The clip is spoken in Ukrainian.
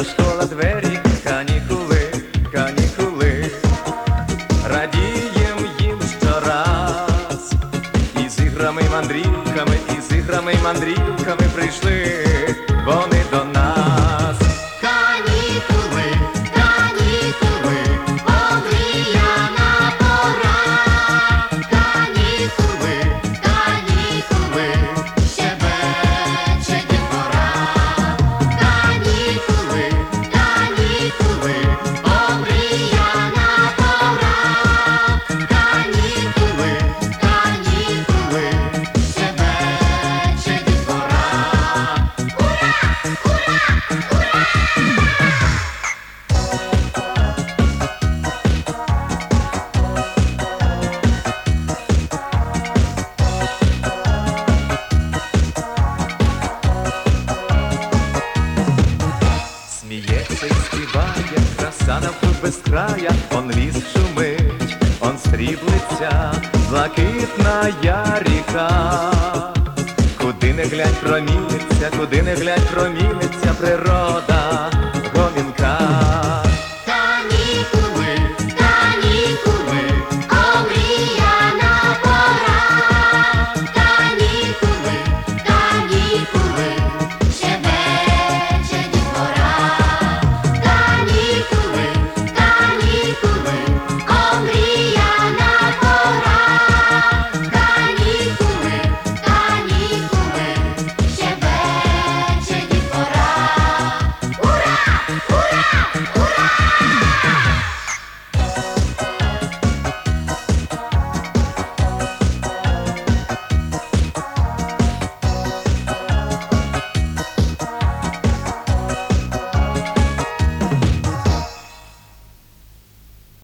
веселе, школа двері, канікули, канікули, радієм їм щораз, і з іграми мандрівками, і з іграми мандрівками прийшли вони краса навкруг без края, он ліс шумить, он стріблиться, блакитна ріка. Куди не глянь проміниться, куди не глянь проміниться природа Hurra!